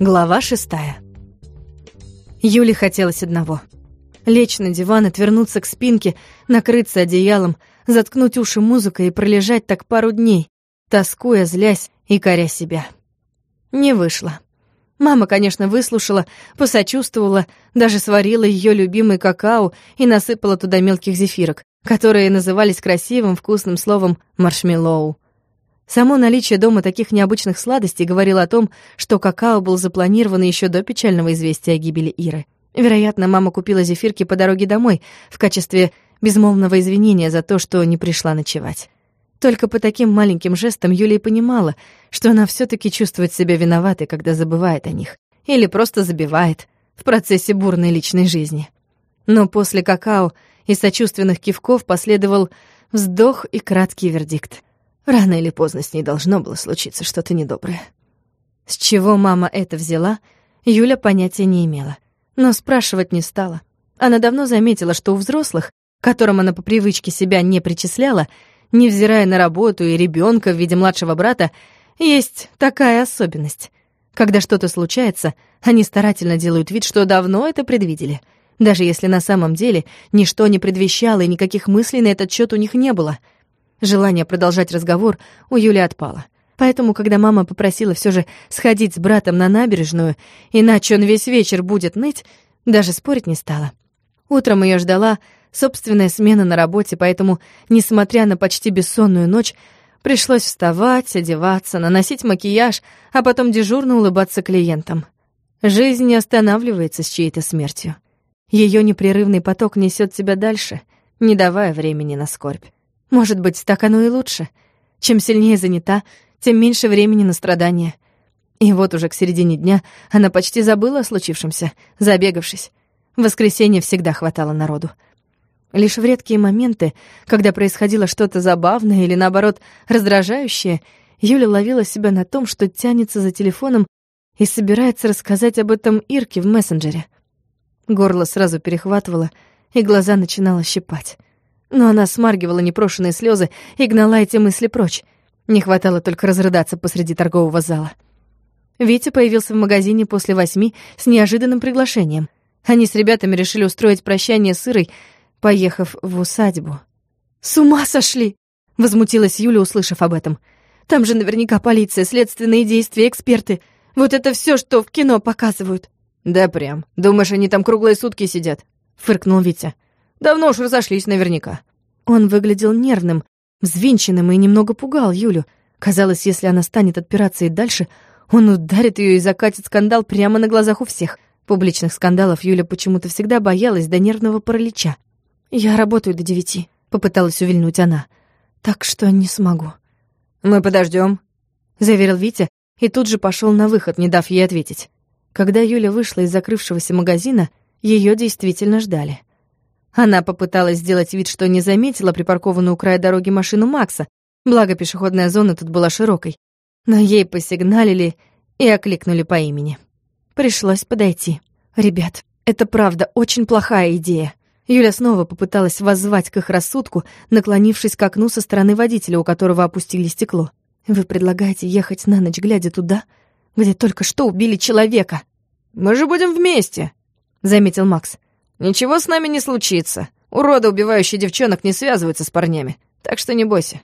Глава шестая. Юле хотелось одного. Лечь на диван, отвернуться к спинке, накрыться одеялом, заткнуть уши музыкой и пролежать так пару дней, тоскуя, злясь и коря себя. Не вышло. Мама, конечно, выслушала, посочувствовала, даже сварила ее любимый какао и насыпала туда мелких зефирок, которые назывались красивым вкусным словом «маршмеллоу». Само наличие дома таких необычных сладостей говорило о том, что какао был запланирован еще до печального известия о гибели Иры. Вероятно, мама купила зефирки по дороге домой в качестве безмолвного извинения за то, что не пришла ночевать. Только по таким маленьким жестам Юлия понимала, что она все таки чувствует себя виноватой, когда забывает о них. Или просто забивает в процессе бурной личной жизни. Но после какао и сочувственных кивков последовал вздох и краткий вердикт. Рано или поздно с ней должно было случиться что-то недоброе. С чего мама это взяла, Юля понятия не имела. Но спрашивать не стала. Она давно заметила, что у взрослых, которым она по привычке себя не причисляла, невзирая на работу и ребенка в виде младшего брата, есть такая особенность. Когда что-то случается, они старательно делают вид, что давно это предвидели, даже если на самом деле ничто не предвещало и никаких мыслей на этот счет у них не было — Желание продолжать разговор у Юли отпало. Поэтому, когда мама попросила все же сходить с братом на набережную, иначе он весь вечер будет ныть, даже спорить не стала. Утром ее ждала собственная смена на работе, поэтому, несмотря на почти бессонную ночь, пришлось вставать, одеваться, наносить макияж, а потом дежурно улыбаться клиентам. Жизнь не останавливается с чьей-то смертью. Ее непрерывный поток несет тебя дальше, не давая времени на скорбь. Может быть, так оно и лучше. Чем сильнее занята, тем меньше времени на страдания. И вот уже к середине дня она почти забыла о случившемся, забегавшись. В воскресенье всегда хватало народу. Лишь в редкие моменты, когда происходило что-то забавное или, наоборот, раздражающее, Юля ловила себя на том, что тянется за телефоном и собирается рассказать об этом Ирке в мессенджере. Горло сразу перехватывало, и глаза начинало щипать. Но она смаргивала непрошенные слезы и гнала эти мысли прочь. Не хватало только разрыдаться посреди торгового зала. Витя появился в магазине после восьми с неожиданным приглашением. Они с ребятами решили устроить прощание с Ирой, поехав в усадьбу. «С ума сошли!» — возмутилась Юля, услышав об этом. «Там же наверняка полиция, следственные действия, эксперты. Вот это все, что в кино показывают». «Да прям. Думаешь, они там круглые сутки сидят?» — фыркнул Витя. Давно уж разошлись наверняка». Он выглядел нервным, взвинченным и немного пугал Юлю. Казалось, если она станет отпираться и дальше, он ударит ее и закатит скандал прямо на глазах у всех. Публичных скандалов Юля почему-то всегда боялась до нервного паралича. «Я работаю до девяти», — попыталась увильнуть она. «Так что не смогу». «Мы подождем, заверил Витя и тут же пошел на выход, не дав ей ответить. Когда Юля вышла из закрывшегося магазина, ее действительно ждали. Она попыталась сделать вид, что не заметила припаркованную у края дороги машину Макса, благо пешеходная зона тут была широкой. Но ей посигналили и окликнули по имени. Пришлось подойти. «Ребят, это правда очень плохая идея». Юля снова попыталась воззвать к их рассудку, наклонившись к окну со стороны водителя, у которого опустили стекло. «Вы предлагаете ехать на ночь, глядя туда, где только что убили человека?» «Мы же будем вместе», — заметил Макс. Ничего с нами не случится. Уроды, убивающие девчонок, не связываются с парнями. Так что не бойся.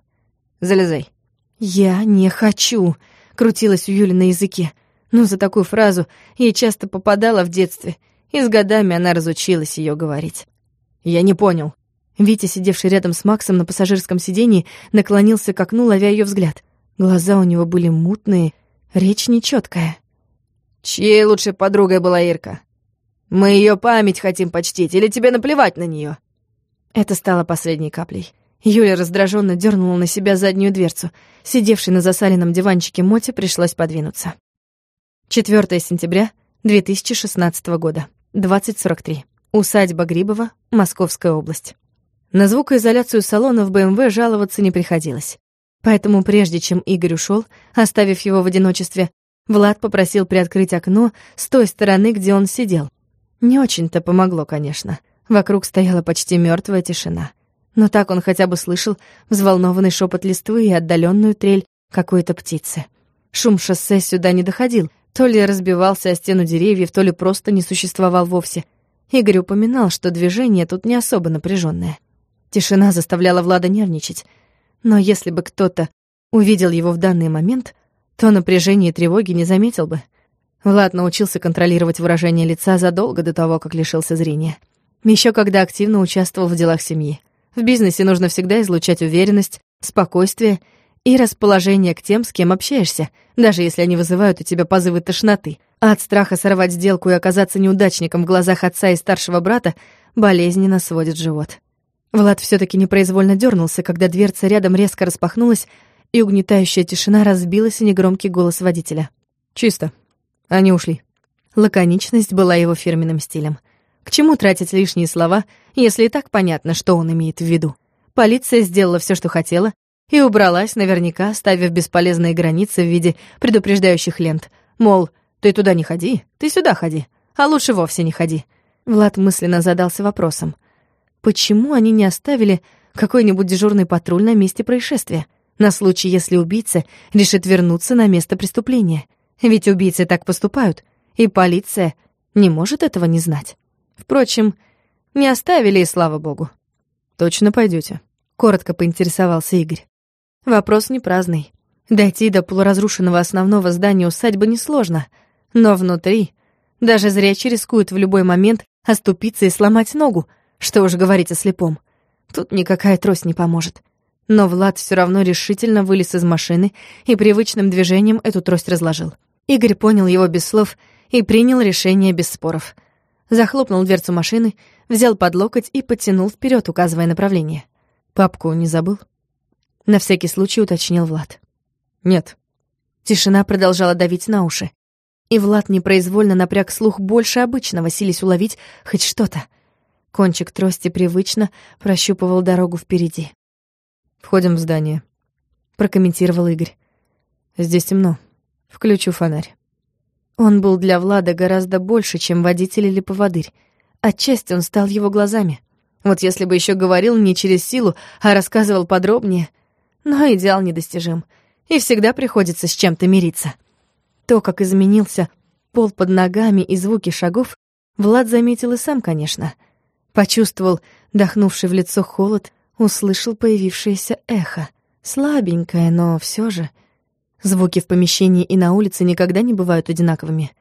Залезай». «Я не хочу», — крутилась у Юли на языке. Но за такую фразу ей часто попадала в детстве, и с годами она разучилась ее говорить. «Я не понял». Витя, сидевший рядом с Максом на пассажирском сиденье, наклонился к окну, ловя ее взгляд. Глаза у него были мутные, речь нечеткая. «Чьей лучшей подругой была Ирка? Мы ее память хотим почтить, или тебе наплевать на нее? Это стало последней каплей. Юля раздраженно дернула на себя заднюю дверцу. Сидевшей на засаленном диванчике Моте пришлось подвинуться. 4 сентября 2016 года, 20.43. Усадьба Грибова, Московская область. На звукоизоляцию салона в БМВ жаловаться не приходилось. Поэтому прежде чем Игорь ушел, оставив его в одиночестве, Влад попросил приоткрыть окно с той стороны, где он сидел. Не очень-то помогло, конечно. Вокруг стояла почти мертвая тишина. Но так он хотя бы слышал взволнованный шепот листвы и отдаленную трель какой-то птицы. Шум шоссе сюда не доходил, То ли разбивался о стену деревьев, то ли просто не существовал вовсе. Игорь упоминал, что движение тут не особо напряженное. Тишина заставляла Влада нервничать. Но если бы кто-то увидел его в данный момент, то напряжение и тревоги не заметил бы. Влад научился контролировать выражение лица задолго до того, как лишился зрения. Еще когда активно участвовал в делах семьи. В бизнесе нужно всегда излучать уверенность, спокойствие и расположение к тем, с кем общаешься, даже если они вызывают у тебя позывы тошноты. А от страха сорвать сделку и оказаться неудачником в глазах отца и старшего брата болезненно сводит живот. Влад все таки непроизвольно дернулся, когда дверца рядом резко распахнулась, и угнетающая тишина разбилась и негромкий голос водителя. «Чисто. Они ушли». Лаконичность была его фирменным стилем. К чему тратить лишние слова, если и так понятно, что он имеет в виду? Полиция сделала все, что хотела, и убралась, наверняка, ставив бесполезные границы в виде предупреждающих лент. Мол, ты туда не ходи, ты сюда ходи, а лучше вовсе не ходи. Влад мысленно задался вопросом. Почему они не оставили какой-нибудь дежурный патруль на месте происшествия? На случай, если убийца решит вернуться на место преступления. Ведь убийцы так поступают, и полиция не может этого не знать. Впрочем, не оставили, и слава богу. «Точно пойдете? коротко поинтересовался Игорь. Вопрос не праздный. Дойти до полуразрушенного основного здания усадьбы несложно, но внутри даже зрячий рискует в любой момент оступиться и сломать ногу, что уж говорить о слепом. Тут никакая трость не поможет. Но Влад все равно решительно вылез из машины и привычным движением эту трость разложил. Игорь понял его без слов и принял решение без споров — захлопнул дверцу машины, взял под локоть и подтянул вперед, указывая направление. «Папку не забыл?» На всякий случай уточнил Влад. «Нет». Тишина продолжала давить на уши. И Влад непроизвольно напряг слух больше обычного, сились уловить хоть что-то. Кончик трости привычно прощупывал дорогу впереди. «Входим в здание», — прокомментировал Игорь. «Здесь темно. Включу фонарь». Он был для Влада гораздо больше, чем водитель или поводырь. Отчасти он стал его глазами. Вот если бы еще говорил не через силу, а рассказывал подробнее. Но идеал недостижим. И всегда приходится с чем-то мириться. То, как изменился пол под ногами и звуки шагов, Влад заметил и сам, конечно. Почувствовал дохнувший в лицо холод, услышал появившееся эхо. Слабенькое, но все же — Звуки в помещении и на улице никогда не бывают одинаковыми.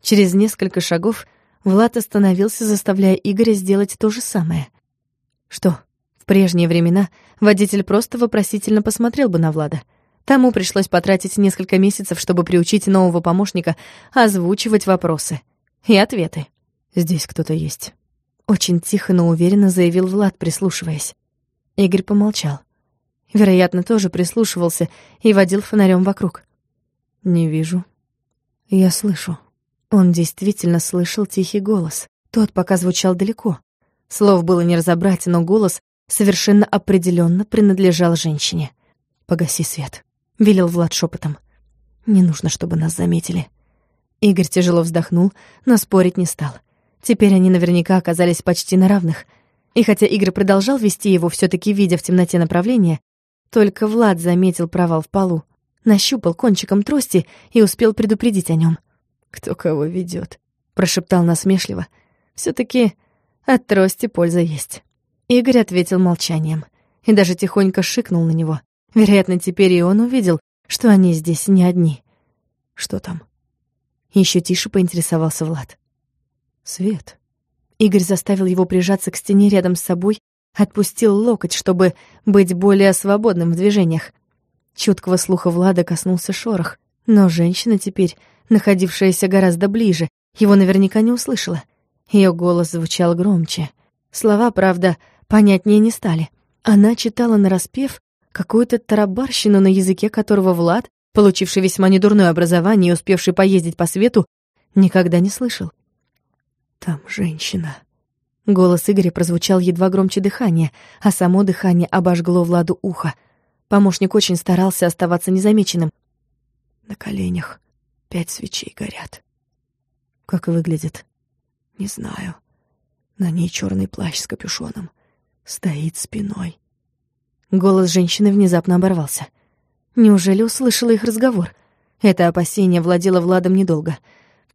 Через несколько шагов Влад остановился, заставляя Игоря сделать то же самое. Что, в прежние времена водитель просто вопросительно посмотрел бы на Влада. Тому пришлось потратить несколько месяцев, чтобы приучить нового помощника озвучивать вопросы и ответы. «Здесь кто-то есть». Очень тихо, но уверенно заявил Влад, прислушиваясь. Игорь помолчал. Вероятно, тоже прислушивался и водил фонарем вокруг. «Не вижу. Я слышу». Он действительно слышал тихий голос. Тот пока звучал далеко. Слов было не разобрать, но голос совершенно определенно принадлежал женщине. «Погаси свет», — велел Влад шепотом. «Не нужно, чтобы нас заметили». Игорь тяжело вздохнул, но спорить не стал. Теперь они наверняка оказались почти на равных. И хотя Игорь продолжал вести его, все таки видя в темноте направление, только Влад заметил провал в полу, нащупал кончиком трости и успел предупредить о нем. «Кто кого ведет? прошептал насмешливо. все таки от трости польза есть». Игорь ответил молчанием и даже тихонько шикнул на него. Вероятно, теперь и он увидел, что они здесь не одни. «Что там?» Еще тише поинтересовался Влад. «Свет». Игорь заставил его прижаться к стене рядом с собой Отпустил локоть, чтобы быть более свободным в движениях. Чуткого слуха Влада коснулся шорох, но женщина теперь, находившаяся гораздо ближе, его наверняка не услышала. Ее голос звучал громче. Слова, правда, понятнее не стали. Она читала нараспев какую-то тарабарщину, на языке которого Влад, получивший весьма недурное образование и успевший поездить по свету, никогда не слышал. «Там женщина», Голос Игоря прозвучал едва громче дыхания, а само дыхание обожгло Владу ухо. Помощник очень старался оставаться незамеченным. На коленях пять свечей горят. Как выглядит? Не знаю. На ней черный плащ с капюшоном. Стоит спиной. Голос женщины внезапно оборвался. Неужели услышала их разговор? Это опасение владело Владом недолго.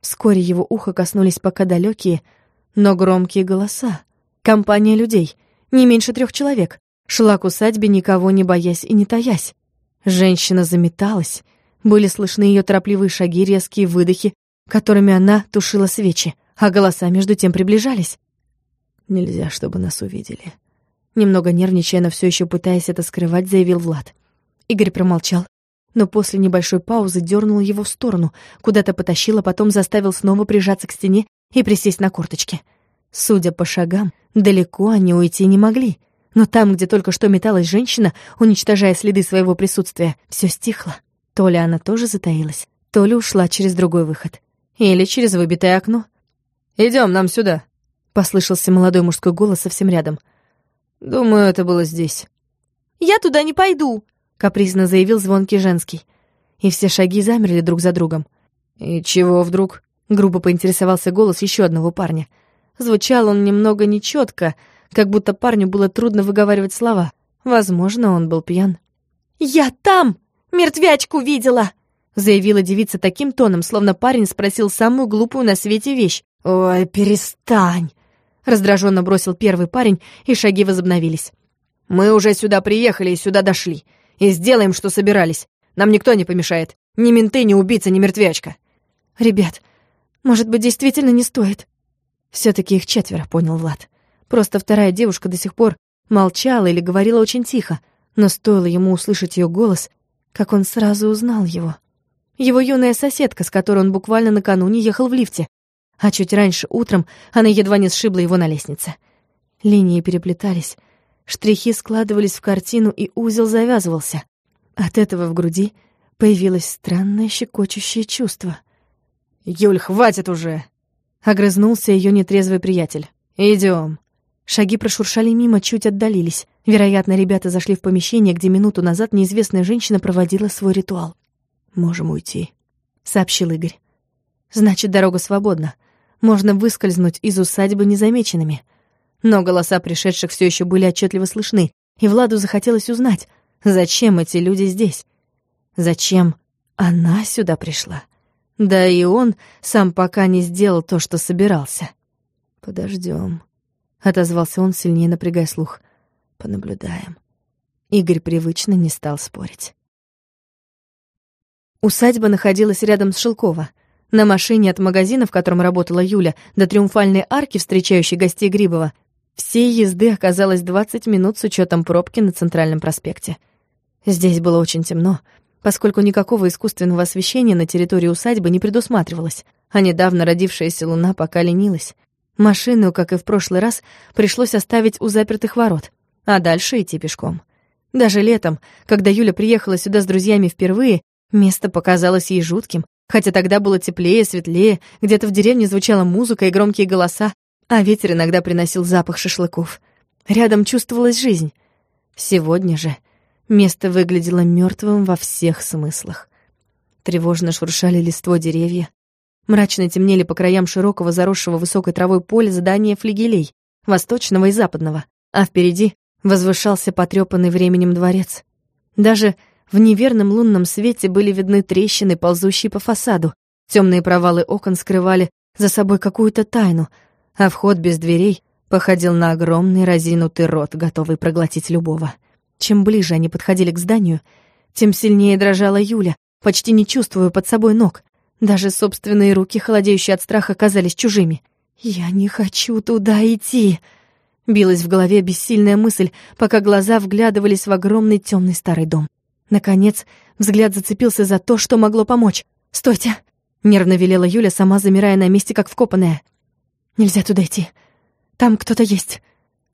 Вскоре его ухо коснулись пока далекие, но громкие голоса. Компания людей, не меньше трех человек, шла к усадьбе, никого не боясь и не таясь. Женщина заметалась, были слышны ее торопливые шаги, резкие выдохи, которыми она тушила свечи, а голоса между тем приближались. «Нельзя, чтобы нас увидели». Немного нервничая, но все еще пытаясь это скрывать, заявил Влад. Игорь промолчал, но после небольшой паузы дернул его в сторону, куда-то потащил, а потом заставил снова прижаться к стене и присесть на корточки. Судя по шагам, далеко они уйти не могли. Но там, где только что металась женщина, уничтожая следы своего присутствия, все стихло. То ли она тоже затаилась, то ли ушла через другой выход. Или через выбитое окно. Идем, нам сюда», — послышался молодой мужской голос совсем рядом. «Думаю, это было здесь». «Я туда не пойду», — капризно заявил звонкий женский. И все шаги замерли друг за другом. «И чего вдруг?» — грубо поинтересовался голос еще одного парня. Звучал он немного нечетко, как будто парню было трудно выговаривать слова. Возможно, он был пьян. «Я там! Мертвячку видела!» заявила девица таким тоном, словно парень спросил самую глупую на свете вещь. «Ой, перестань!» раздраженно бросил первый парень, и шаги возобновились. «Мы уже сюда приехали и сюда дошли. И сделаем, что собирались. Нам никто не помешает. Ни менты, ни убийца, ни мертвячка». «Ребят, может быть, действительно не стоит?» все таки их четверо, понял Влад. Просто вторая девушка до сих пор молчала или говорила очень тихо, но стоило ему услышать ее голос, как он сразу узнал его. Его юная соседка, с которой он буквально накануне ехал в лифте, а чуть раньше утром она едва не сшибла его на лестнице. Линии переплетались, штрихи складывались в картину, и узел завязывался. От этого в груди появилось странное щекочущее чувство. «Юль, хватит уже!» Огрызнулся ее нетрезвый приятель. Идем. Шаги прошуршали мимо, чуть отдалились. Вероятно, ребята зашли в помещение, где минуту назад неизвестная женщина проводила свой ритуал. «Можем уйти», — сообщил Игорь. «Значит, дорога свободна. Можно выскользнуть из усадьбы незамеченными». Но голоса пришедших все еще были отчетливо слышны, и Владу захотелось узнать, зачем эти люди здесь? Зачем она сюда пришла? Да и он сам пока не сделал то, что собирался. Подождем, отозвался он, сильнее напрягая слух. Понаблюдаем. Игорь привычно не стал спорить. Усадьба находилась рядом с Шелково. На машине от магазина, в котором работала Юля, до триумфальной арки, встречающей гостей Грибова, всей езды оказалось 20 минут с учетом пробки на Центральном проспекте. Здесь было очень темно, поскольку никакого искусственного освещения на территории усадьбы не предусматривалось, а недавно родившаяся луна пока ленилась. Машину, как и в прошлый раз, пришлось оставить у запертых ворот, а дальше идти пешком. Даже летом, когда Юля приехала сюда с друзьями впервые, место показалось ей жутким, хотя тогда было теплее, светлее, где-то в деревне звучала музыка и громкие голоса, а ветер иногда приносил запах шашлыков. Рядом чувствовалась жизнь. Сегодня же Место выглядело мертвым во всех смыслах. Тревожно шуршали листво деревья. Мрачно темнели по краям широкого заросшего высокой травой поля здания флигелей, восточного и западного, а впереди возвышался потрепанный временем дворец. Даже в неверном лунном свете были видны трещины, ползущие по фасаду. Темные провалы окон скрывали за собой какую-то тайну, а вход без дверей походил на огромный разинутый рот, готовый проглотить любого. Чем ближе они подходили к зданию, тем сильнее дрожала Юля, почти не чувствуя под собой ног. Даже собственные руки, холодеющие от страха, казались чужими. «Я не хочу туда идти!» Билась в голове бессильная мысль, пока глаза вглядывались в огромный темный старый дом. Наконец, взгляд зацепился за то, что могло помочь. «Стойте!» — нервно велела Юля, сама замирая на месте, как вкопанная. «Нельзя туда идти. Там кто-то есть.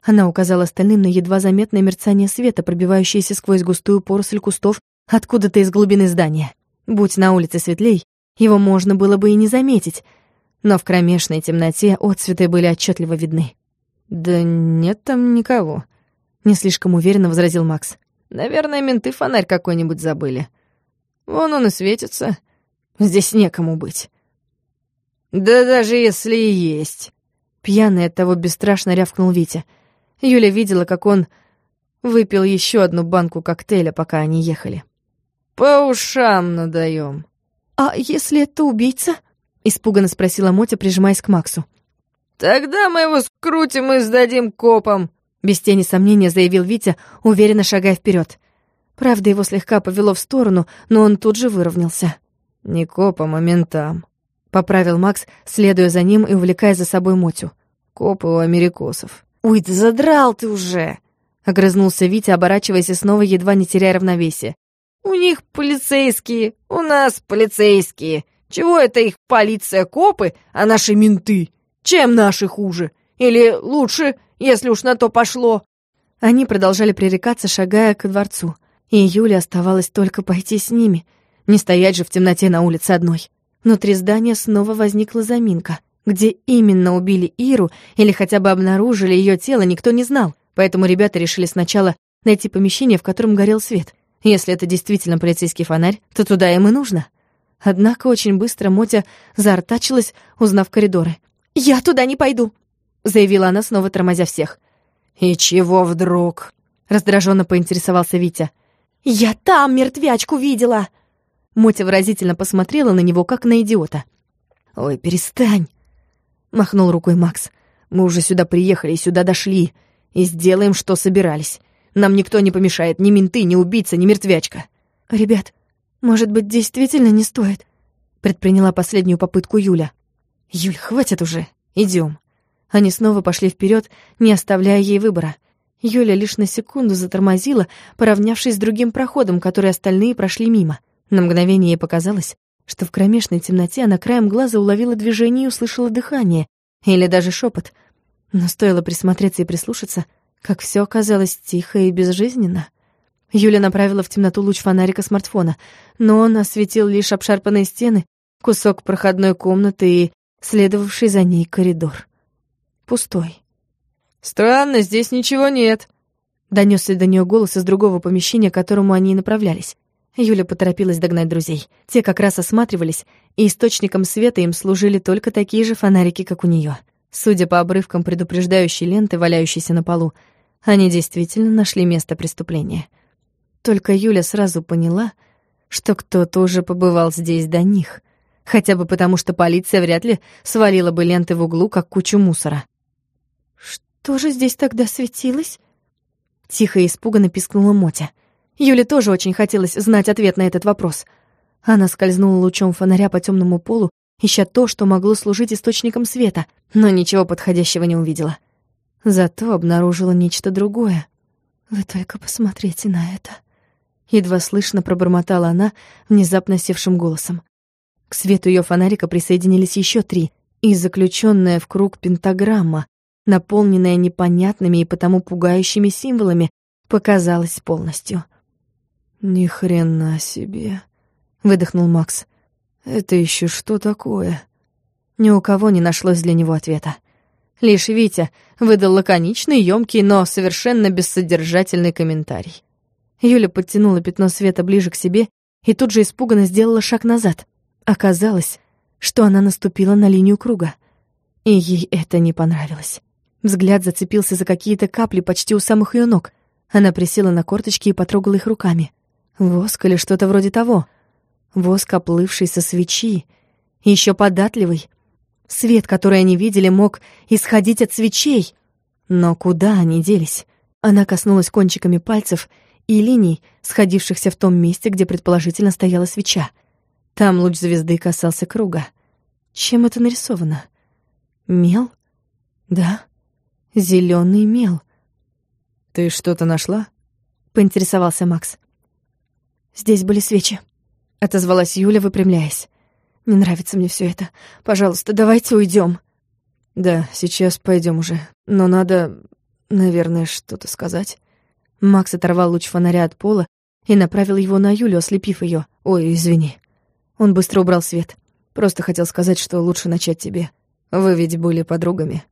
Она указала остальным на едва заметное мерцание света, пробивающееся сквозь густую поросль кустов откуда-то из глубины здания. Будь на улице светлей, его можно было бы и не заметить, но в кромешной темноте отцветы были отчетливо видны. «Да нет там никого», — не слишком уверенно возразил Макс. «Наверное, менты фонарь какой-нибудь забыли. Вон он и светится. Здесь некому быть». «Да даже если и есть», — пьяный от того бесстрашно рявкнул Витя — Юля видела, как он выпил еще одну банку коктейля, пока они ехали. «По ушам надаем. «А если это убийца?» — испуганно спросила Мотя, прижимаясь к Максу. «Тогда мы его скрутим и сдадим копам», — без тени сомнения заявил Витя, уверенно шагая вперед. Правда, его слегка повело в сторону, но он тут же выровнялся. «Не копам, а ментам», — поправил Макс, следуя за ним и увлекая за собой Мотю. «Копы у америкосов». «Ой, да задрал ты уже!» — огрызнулся Витя, оборачиваясь и снова едва не теряя равновесия. «У них полицейские, у нас полицейские. Чего это их полиция копы, а наши менты? Чем наши хуже? Или лучше, если уж на то пошло?» Они продолжали пререкаться, шагая ко дворцу и Юле оставалось только пойти с ними, не стоять же в темноте на улице одной. Внутри здания снова возникла заминка. Где именно убили Иру или хотя бы обнаружили ее тело, никто не знал, поэтому ребята решили сначала найти помещение, в котором горел свет. Если это действительно полицейский фонарь, то туда им и нужно. Однако очень быстро Мотя заортачилась, узнав коридоры. «Я туда не пойду», — заявила она, снова тормозя всех. «И чего вдруг?» — раздраженно поинтересовался Витя. «Я там мертвячку видела!» Мотя выразительно посмотрела на него, как на идиота. «Ой, перестань!» — махнул рукой Макс. «Мы уже сюда приехали и сюда дошли, и сделаем, что собирались. Нам никто не помешает, ни менты, ни убийца, ни мертвячка». «Ребят, может быть, действительно не стоит?» — предприняла последнюю попытку Юля. «Юль, хватит уже, идем. Они снова пошли вперед, не оставляя ей выбора. Юля лишь на секунду затормозила, поравнявшись с другим проходом, который остальные прошли мимо. На мгновение ей показалось, что в кромешной темноте она краем глаза уловила движение и услышала дыхание, или даже шепот. Но стоило присмотреться и прислушаться, как все оказалось тихо и безжизненно. Юля направила в темноту луч фонарика смартфона, но он осветил лишь обшарпанные стены, кусок проходной комнаты и следовавший за ней коридор. Пустой. «Странно, здесь ничего нет», — донесся до нее голос из другого помещения, к которому они и направлялись. Юля поторопилась догнать друзей. Те как раз осматривались, и источником света им служили только такие же фонарики, как у нее. Судя по обрывкам предупреждающей ленты, валяющейся на полу, они действительно нашли место преступления. Только Юля сразу поняла, что кто-то уже побывал здесь до них. Хотя бы потому, что полиция вряд ли свалила бы ленты в углу, как кучу мусора. «Тоже здесь тогда светилось?» Тихо и испуганно пискнула Мотя. Юле тоже очень хотелось знать ответ на этот вопрос. Она скользнула лучом фонаря по темному полу, ища то, что могло служить источником света, но ничего подходящего не увидела. Зато обнаружила нечто другое. «Вы только посмотрите на это», — едва слышно пробормотала она внезапно севшим голосом. К свету ее фонарика присоединились еще три, и заключенная в круг пентаграмма, наполненная непонятными и потому пугающими символами, показалась полностью. «Ни хрена себе», — выдохнул Макс. «Это еще что такое?» Ни у кого не нашлось для него ответа. Лишь Витя выдал лаконичный, ёмкий, но совершенно бессодержательный комментарий. Юля подтянула пятно света ближе к себе и тут же испуганно сделала шаг назад. Оказалось, что она наступила на линию круга. И ей это не понравилось. Взгляд зацепился за какие-то капли почти у самых ее ног. Она присела на корточки и потрогала их руками. Воск или что-то вроде того. Воск, оплывший со свечи. еще податливый. Свет, который они видели, мог исходить от свечей. Но куда они делись? Она коснулась кончиками пальцев и линий, сходившихся в том месте, где предположительно стояла свеча. Там луч звезды касался круга. Чем это нарисовано? Мел? Да. Зеленый мел. «Ты что-то нашла?» — поинтересовался Макс. «Здесь были свечи», — отозвалась Юля, выпрямляясь. «Не нравится мне все это. Пожалуйста, давайте уйдем. «Да, сейчас пойдем уже. Но надо, наверное, что-то сказать». Макс оторвал луч фонаря от пола и направил его на Юлю, ослепив ее. «Ой, извини». Он быстро убрал свет. «Просто хотел сказать, что лучше начать тебе. Вы ведь были подругами».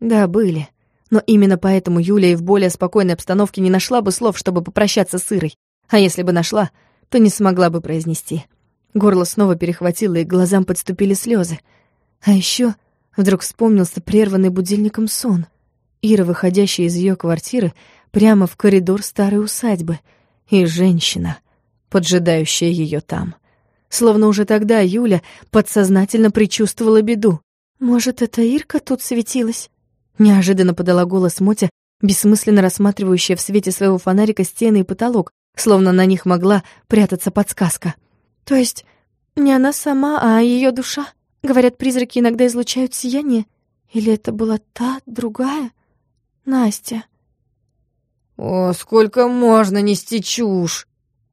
«Да, были. Но именно поэтому Юля и в более спокойной обстановке не нашла бы слов, чтобы попрощаться с Ирой. А если бы нашла, то не смогла бы произнести. Горло снова перехватило, и к глазам подступили слезы. А еще вдруг вспомнился прерванный будильником сон. Ира, выходящая из ее квартиры, прямо в коридор старой усадьбы, и женщина, поджидающая ее там. Словно уже тогда Юля подсознательно предчувствовала беду. «Может, это Ирка тут светилась?» Неожиданно подала голос Мотя, бессмысленно рассматривающая в свете своего фонарика стены и потолок, словно на них могла прятаться подсказка. «То есть не она сама, а ее душа? Говорят, призраки иногда излучают сияние. Или это была та, другая? Настя?» «О, сколько можно нести чушь!»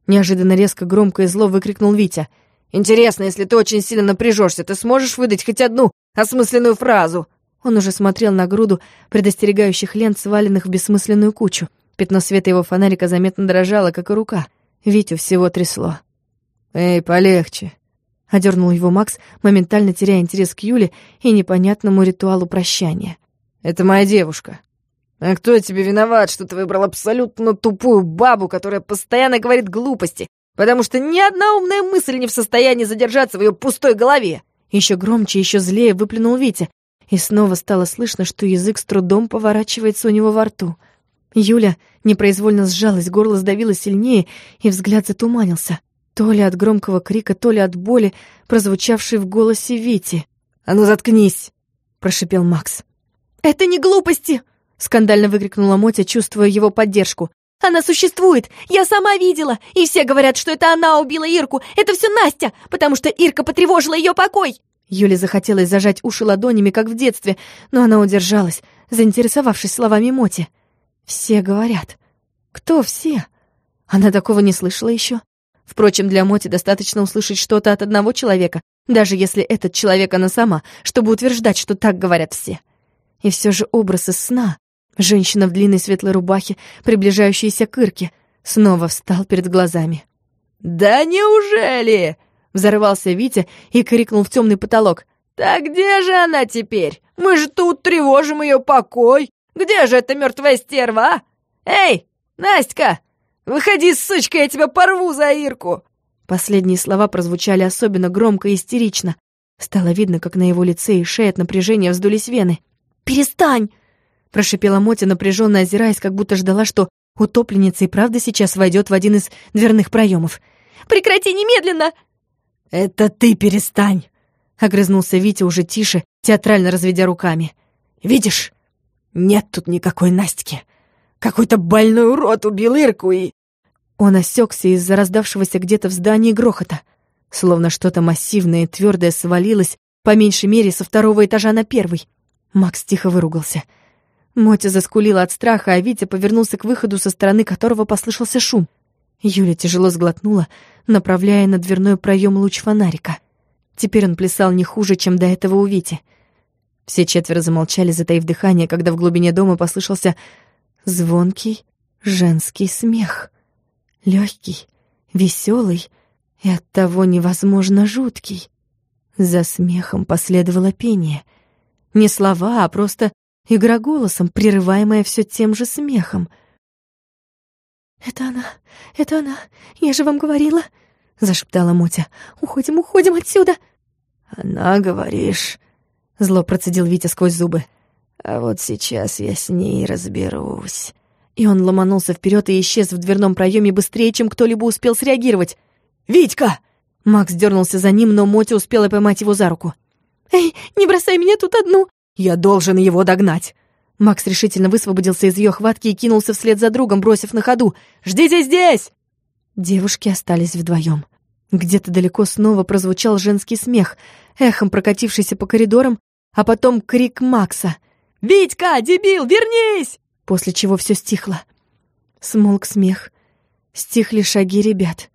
Неожиданно резко, громко и зло выкрикнул Витя. «Интересно, если ты очень сильно напряжешься, ты сможешь выдать хоть одну осмысленную фразу?» Он уже смотрел на груду предостерегающих лент, сваленных в бессмысленную кучу. Пятно света его фонарика заметно дрожало, как и рука. Витю всего трясло. «Эй, полегче!» — одернул его Макс, моментально теряя интерес к Юле и непонятному ритуалу прощания. «Это моя девушка. А кто тебе виноват, что ты выбрал абсолютно тупую бабу, которая постоянно говорит глупости, потому что ни одна умная мысль не в состоянии задержаться в ее пустой голове?» Еще громче, еще злее выплюнул Витя, и снова стало слышно, что язык с трудом поворачивается у него во рту. Юля непроизвольно сжалась, горло сдавило сильнее, и взгляд затуманился. То ли от громкого крика, то ли от боли, прозвучавшей в голосе Вити. «А ну заткнись!» — прошипел Макс. «Это не глупости!» — скандально выкрикнула Мотя, чувствуя его поддержку. «Она существует! Я сама видела! И все говорят, что это она убила Ирку! Это все Настя, потому что Ирка потревожила ее покой!» Юле захотелось зажать уши ладонями, как в детстве, но она удержалась, заинтересовавшись словами Моти. «Все говорят». «Кто все?» Она такого не слышала еще. Впрочем, для Моти достаточно услышать что-то от одного человека, даже если этот человек она сама, чтобы утверждать, что так говорят все. И все же образ из сна, женщина в длинной светлой рубахе, приближающаяся к Ирке, снова встал перед глазами. «Да неужели?» Взорвался Витя и крикнул в темный потолок. «Так где же она теперь? Мы же тут тревожим ее покой. Где же эта мертвая стерва, а? Эй, Настя, выходи, сучка, я тебя порву за Ирку!» Последние слова прозвучали особенно громко и истерично. Стало видно, как на его лице и шее от напряжения вздулись вены. «Перестань!» — прошипела Мотя, напряженно озираясь, как будто ждала, что утопленница и правда сейчас войдет в один из дверных проемов. «Прекрати немедленно!» «Это ты перестань!» — огрызнулся Витя уже тише, театрально разведя руками. «Видишь, нет тут никакой Настики. Какой-то больной урод убил Ирку и...» Он осекся из-за раздавшегося где-то в здании грохота. Словно что-то массивное и твердое свалилось, по меньшей мере, со второго этажа на первый. Макс тихо выругался. Мотя заскулила от страха, а Витя повернулся к выходу, со стороны которого послышался шум. Юля тяжело сглотнула, направляя на дверной проем луч фонарика. Теперь он плясал не хуже, чем до этого у Вити. Все четверо замолчали, затаив дыхание, когда в глубине дома послышался звонкий женский смех. Легкий, веселый и оттого невозможно жуткий. За смехом последовало пение. Не слова, а просто игра голосом, прерываемая все тем же смехом — «Это она, это она, я же вам говорила!» — зашептала Мотя. «Уходим, уходим отсюда!» «Она, говоришь...» — зло процедил Витя сквозь зубы. «А вот сейчас я с ней разберусь». И он ломанулся вперед и исчез в дверном проеме быстрее, чем кто-либо успел среагировать. «Витька!» Макс дернулся за ним, но Мотя успела поймать его за руку. «Эй, не бросай меня тут одну!» «Я должен его догнать!» Макс решительно высвободился из ее хватки и кинулся вслед за другом, бросив на ходу. «Ждите здесь!» Девушки остались вдвоем. Где-то далеко снова прозвучал женский смех, эхом прокатившийся по коридорам, а потом крик Макса. «Витька, дебил, вернись!» После чего все стихло. Смолк смех. Стихли шаги ребят.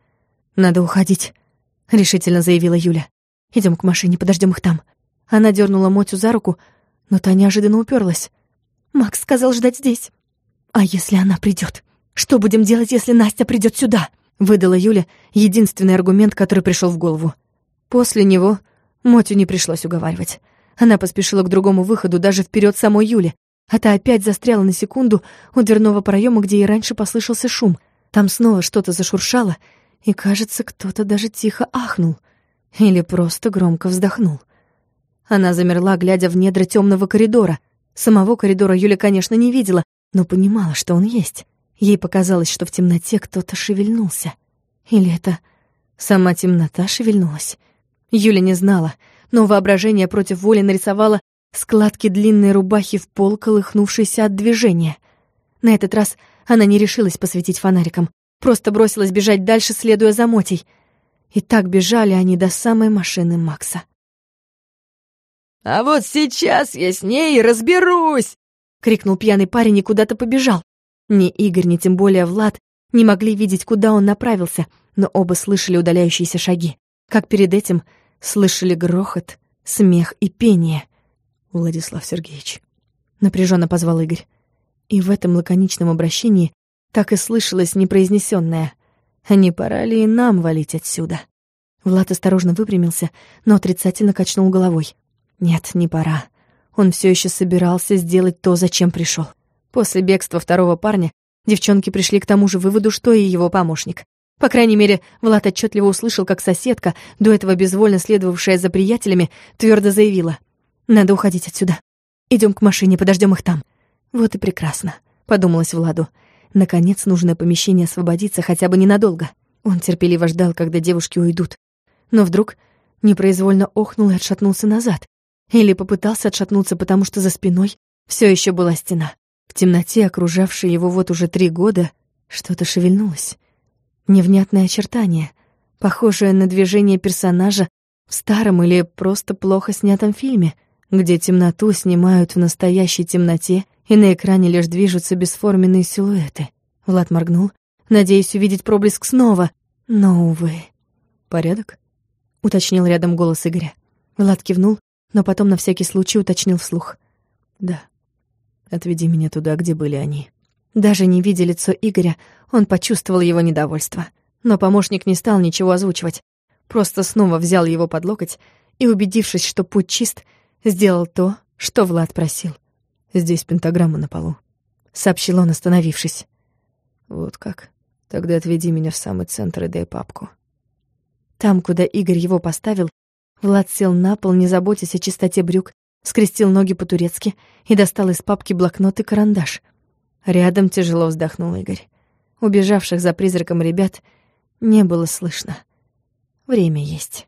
«Надо уходить», — решительно заявила Юля. Идем к машине, подождем их там». Она дернула Мотю за руку, но та неожиданно уперлась. Макс сказал ждать здесь. А если она придет? Что будем делать, если Настя придет сюда? Выдала Юля единственный аргумент, который пришел в голову. После него Мотю не пришлось уговаривать. Она поспешила к другому выходу, даже вперед самой Юли, а та опять застряла на секунду у дверного проема, где и раньше послышался шум. Там снова что-то зашуршало, и, кажется, кто-то даже тихо ахнул. Или просто громко вздохнул. Она замерла, глядя в недра темного коридора — Самого коридора Юля, конечно, не видела, но понимала, что он есть. Ей показалось, что в темноте кто-то шевельнулся. Или это Сама темнота шевельнулась. Юля не знала, но воображение против воли нарисовало складки длинной рубахи в пол, колыхнувшейся от движения. На этот раз она не решилась посветить фонариком, просто бросилась бежать дальше, следуя за Мотей. И так бежали они до самой машины Макса. «А вот сейчас я с ней разберусь!» — крикнул пьяный парень и куда-то побежал. Ни Игорь, ни тем более Влад не могли видеть, куда он направился, но оба слышали удаляющиеся шаги. Как перед этим слышали грохот, смех и пение. «Владислав Сергеевич», — напряженно позвал Игорь. И в этом лаконичном обращении так и слышалось непроизнесённое «А не пора ли и нам валить отсюда?» Влад осторожно выпрямился, но отрицательно качнул головой. Нет, не пора. Он все еще собирался сделать то, зачем пришел. После бегства второго парня девчонки пришли к тому же выводу, что и его помощник. По крайней мере, Влад отчетливо услышал, как соседка, до этого безвольно следовавшая за приятелями, твердо заявила. «Надо уходить отсюда. Идем к машине, подождем их там». «Вот и прекрасно», — подумалось Владу. «Наконец нужное помещение освободиться хотя бы ненадолго». Он терпеливо ждал, когда девушки уйдут. Но вдруг непроизвольно охнул и отшатнулся назад. Или попытался отшатнуться, потому что за спиной все еще была стена. В темноте, окружавшей его вот уже три года, что-то шевельнулось. Невнятное очертание, похожее на движение персонажа в старом или просто плохо снятом фильме, где темноту снимают в настоящей темноте, и на экране лишь движутся бесформенные силуэты. Влад моргнул, надеясь увидеть проблеск снова, но, увы. «Порядок?» — уточнил рядом голос Игоря. Влад кивнул, но потом на всякий случай уточнил вслух. «Да. Отведи меня туда, где были они». Даже не видя лицо Игоря, он почувствовал его недовольство. Но помощник не стал ничего озвучивать. Просто снова взял его под локоть и, убедившись, что путь чист, сделал то, что Влад просил. «Здесь пентаграмма на полу», — сообщил он, остановившись. «Вот как? Тогда отведи меня в самый центр и дай папку». Там, куда Игорь его поставил, Влад сел на пол, не заботясь о чистоте брюк, скрестил ноги по-турецки и достал из папки блокнот и карандаш. Рядом тяжело вздохнул Игорь. Убежавших за призраком ребят не было слышно. Время есть.